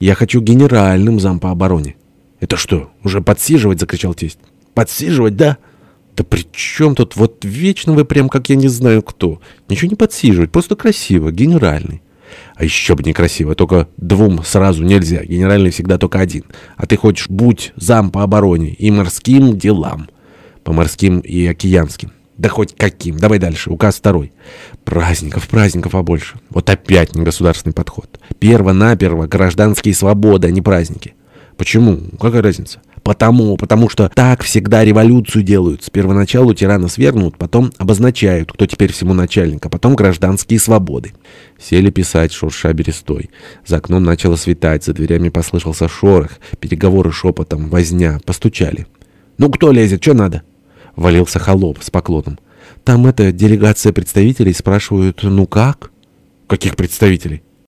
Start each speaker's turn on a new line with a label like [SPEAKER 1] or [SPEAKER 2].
[SPEAKER 1] Я хочу генеральным зам по обороне. Это что, уже подсиживать, закричал тесть. Подсиживать, да? Да при чем тут? Вот вечно вы прям как я не знаю кто. Ничего не подсиживать, просто красиво, генеральный. А еще бы некрасиво, только двум сразу нельзя. Генеральный всегда только один. А ты хочешь будь зам по обороне и морским делам. По морским и океанским. Да хоть каким. Давай дальше. Указ второй. Праздников, праздников побольше. Вот опять негосударственный подход. Перво-наперво гражданские свободы, а не праздники. Почему? Какая разница? Потому, потому что так всегда революцию делают. С первоначалу тирана свергнут, потом обозначают, кто теперь всему начальник, а потом гражданские свободы. Сели писать, шурша берестой. За окном начало светать, за дверями послышался шорох, переговоры шепотом, возня, постучали. «Ну кто лезет? Что надо?» Валился холоп с поклоном. «Там это делегация представителей спрашивают, ну как?» «Каких представителей?»